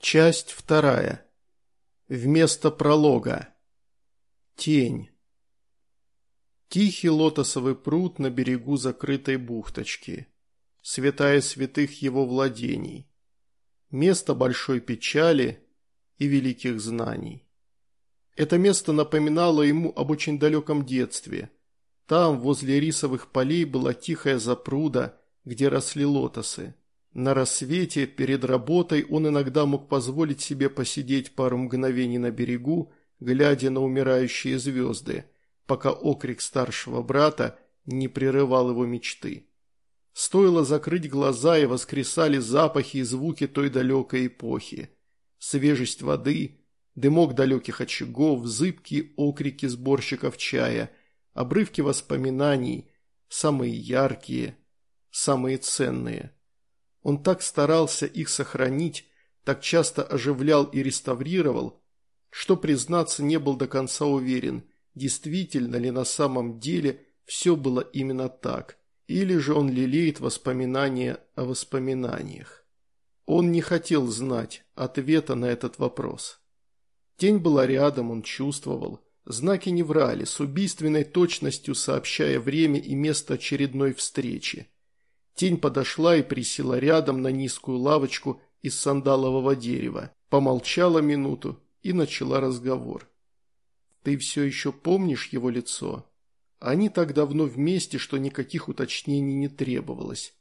Часть вторая. Вместо пролога. Тень. Тихий лотосовый пруд на берегу закрытой бухточки. Святая святых его владений. Место большой печали и великих знаний. Это место напоминало ему об очень далеком детстве. Там, возле рисовых полей, была тихая запруда, где росли лотосы. На рассвете, перед работой, он иногда мог позволить себе посидеть пару мгновений на берегу, глядя на умирающие звезды, пока окрик старшего брата не прерывал его мечты. Стоило закрыть глаза, и воскресали запахи и звуки той далекой эпохи. Свежесть воды, дымок далеких очагов, зыбкие окрики сборщиков чая, обрывки воспоминаний, самые яркие, самые ценные – он так старался их сохранить, так часто оживлял и реставрировал, что, признаться, не был до конца уверен, действительно ли на самом деле все было именно так, или же он лелеет воспоминания о воспоминаниях. Он не хотел знать ответа на этот вопрос. Тень была рядом, он чувствовал. Знаки не врали, с убийственной точностью сообщая время и место очередной встречи. Тень подошла и присела рядом на низкую лавочку из сандалового дерева, помолчала минуту и начала разговор. «Ты все еще помнишь его лицо?» Они так давно вместе, что никаких уточнений не требовалось.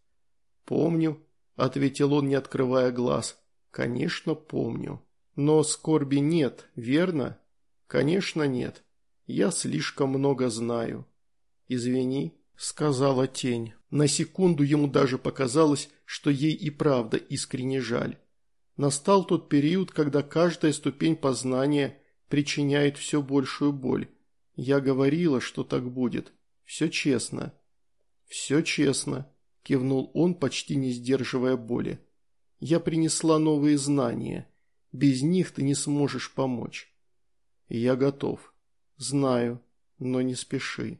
«Помню», – ответил он, не открывая глаз. «Конечно, помню. Но скорби нет, верно?» «Конечно, нет. Я слишком много знаю. Извини», – сказала тень. На секунду ему даже показалось, что ей и правда искренне жаль. Настал тот период, когда каждая ступень познания причиняет все большую боль. Я говорила, что так будет. Все честно. Все честно, кивнул он, почти не сдерживая боли. Я принесла новые знания. Без них ты не сможешь помочь. Я готов. Знаю, но не спеши.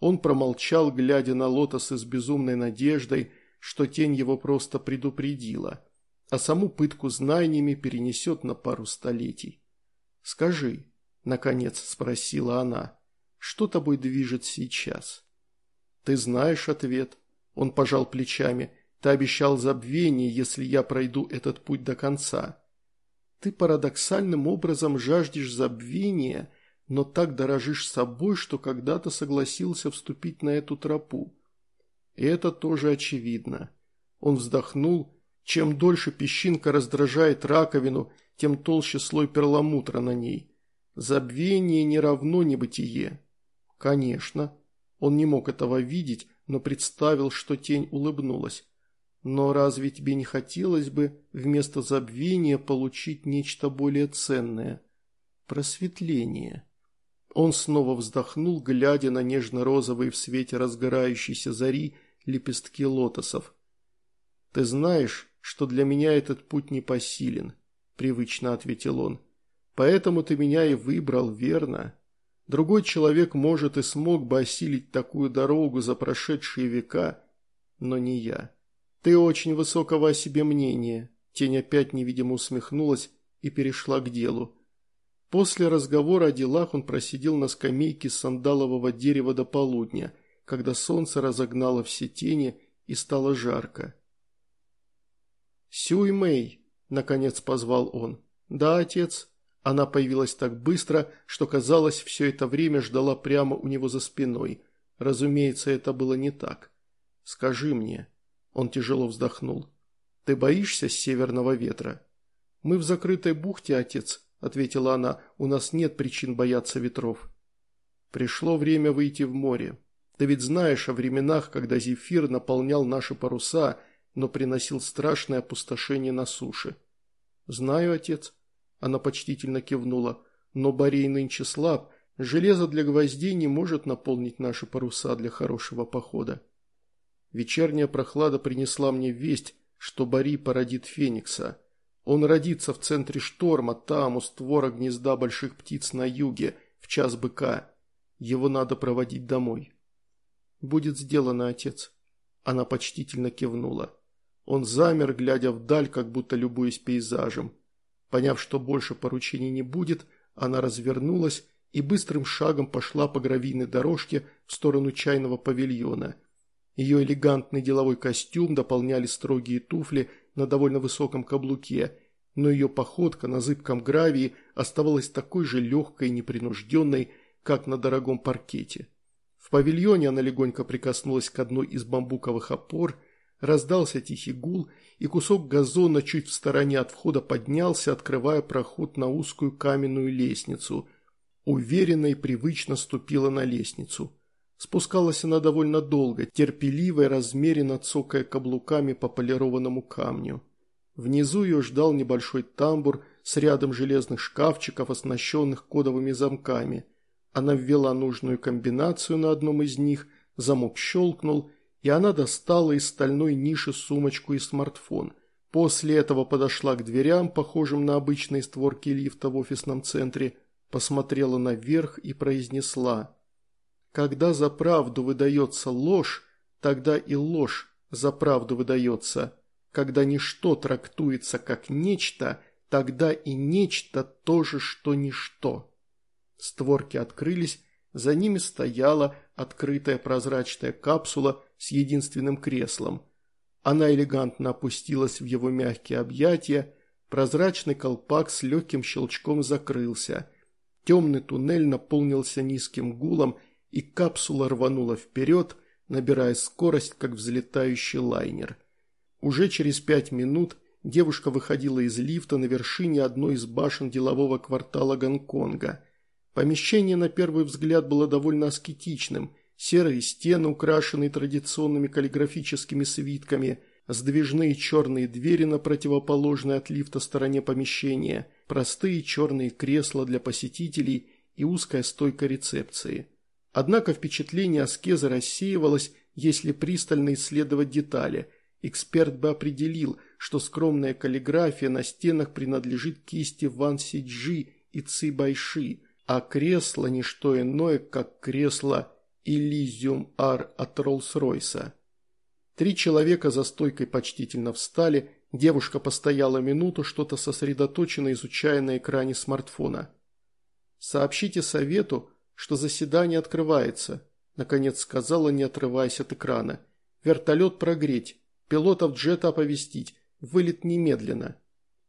Он промолчал, глядя на лотосы с безумной надеждой, что тень его просто предупредила, а саму пытку знаниями перенесет на пару столетий. «Скажи», — наконец спросила она, — «что тобой движет сейчас?» «Ты знаешь ответ», — он пожал плечами, — «ты обещал забвение, если я пройду этот путь до конца». «Ты парадоксальным образом жаждешь забвения», — но так дорожишь собой, что когда-то согласился вступить на эту тропу. И это тоже очевидно. Он вздохнул. Чем дольше песчинка раздражает раковину, тем толще слой перламутра на ней. Забвение не равно небытие. Конечно. Он не мог этого видеть, но представил, что тень улыбнулась. Но разве тебе не хотелось бы вместо забвения получить нечто более ценное? Просветление. Он снова вздохнул, глядя на нежно-розовые в свете разгорающейся зари лепестки лотосов. «Ты знаешь, что для меня этот путь непосилен», – привычно ответил он. «Поэтому ты меня и выбрал, верно? Другой человек, может, и смог бы осилить такую дорогу за прошедшие века, но не я. Ты очень высокого о себе мнения», – тень опять невидимо усмехнулась и перешла к делу. После разговора о делах он просидел на скамейке сандалового дерева до полудня, когда солнце разогнало все тени и стало жарко. «Сюй Мэй!» – наконец позвал он. «Да, отец». Она появилась так быстро, что, казалось, все это время ждала прямо у него за спиной. Разумеется, это было не так. «Скажи мне». Он тяжело вздохнул. «Ты боишься северного ветра?» «Мы в закрытой бухте, отец», – ответила она, – «у нас нет причин бояться ветров». Пришло время выйти в море. Ты ведь знаешь о временах, когда зефир наполнял наши паруса, но приносил страшное опустошение на суше. Знаю, отец. Она почтительно кивнула. Но Борей нынче слаб. Железо для гвоздей не может наполнить наши паруса для хорошего похода. Вечерняя прохлада принесла мне весть, что Бори породит Феникса. Он родится в центре шторма, там, у створа гнезда больших птиц на юге, в час быка. Его надо проводить домой. Будет сделано, отец. Она почтительно кивнула. Он замер, глядя вдаль, как будто любуясь пейзажем. Поняв, что больше поручений не будет, она развернулась и быстрым шагом пошла по гравийной дорожке в сторону чайного павильона. Ее элегантный деловой костюм дополняли строгие туфли на довольно высоком каблуке, но ее походка на зыбком гравии оставалась такой же легкой и непринужденной, как на дорогом паркете. В павильоне она легонько прикоснулась к одной из бамбуковых опор, раздался тихий гул, и кусок газона чуть в стороне от входа поднялся, открывая проход на узкую каменную лестницу. Уверенно и привычно ступила на лестницу. Спускалась она довольно долго, терпеливо и размеренно цокая каблуками по полированному камню. Внизу ее ждал небольшой тамбур с рядом железных шкафчиков, оснащенных кодовыми замками – она ввела нужную комбинацию на одном из них, замок щелкнул, и она достала из стальной ниши сумочку и смартфон. После этого подошла к дверям, похожим на обычные створки лифта в офисном центре, посмотрела наверх и произнесла «Когда за правду выдается ложь, тогда и ложь за правду выдается. Когда ничто трактуется как нечто, тогда и нечто тоже, что ничто». Створки открылись, за ними стояла открытая прозрачная капсула с единственным креслом. Она элегантно опустилась в его мягкие объятия, прозрачный колпак с легким щелчком закрылся. Темный туннель наполнился низким гулом, и капсула рванула вперед, набирая скорость, как взлетающий лайнер. Уже через пять минут девушка выходила из лифта на вершине одной из башен делового квартала Гонконга. Помещение на первый взгляд было довольно аскетичным. Серые стены, украшенные традиционными каллиграфическими свитками, сдвижные черные двери на противоположной от лифта стороне помещения, простые черные кресла для посетителей и узкая стойка рецепции. Однако впечатление аскеза рассеивалось, если пристально исследовать детали. Эксперт бы определил, что скромная каллиграфия на стенах принадлежит кисти Ван Сиджи и Ци Байши – а кресло не что иное, как кресло Elysium R от Роллс-Ройса. Три человека за стойкой почтительно встали, девушка постояла минуту, что-то сосредоточенно изучая на экране смартфона. «Сообщите совету, что заседание открывается», – наконец сказала, не отрываясь от экрана. «Вертолет прогреть, пилотов джета оповестить, вылет немедленно».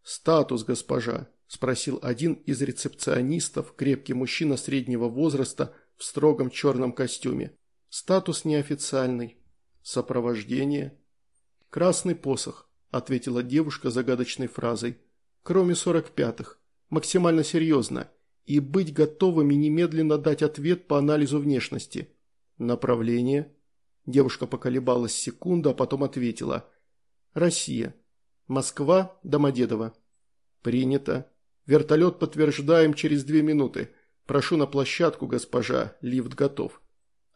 «Статус, госпожа», – спросил один из рецепционистов, крепкий мужчина среднего возраста в строгом черном костюме. «Статус неофициальный. Сопровождение?» «Красный посох», – ответила девушка загадочной фразой. «Кроме сорок пятых. Максимально серьезно. И быть готовыми немедленно дать ответ по анализу внешности». «Направление?» Девушка поколебалась секунду, а потом ответила. «Россия. Москва, Домодедово». «Принято. Вертолет подтверждаем через две минуты. Прошу на площадку, госпожа, лифт готов».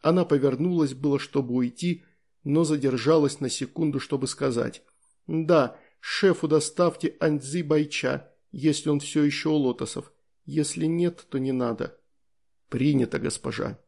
Она повернулась было, чтобы уйти, но задержалась на секунду, чтобы сказать. «Да, шефу доставьте Андзи Байча, если он все еще у лотосов. Если нет, то не надо». «Принято, госпожа».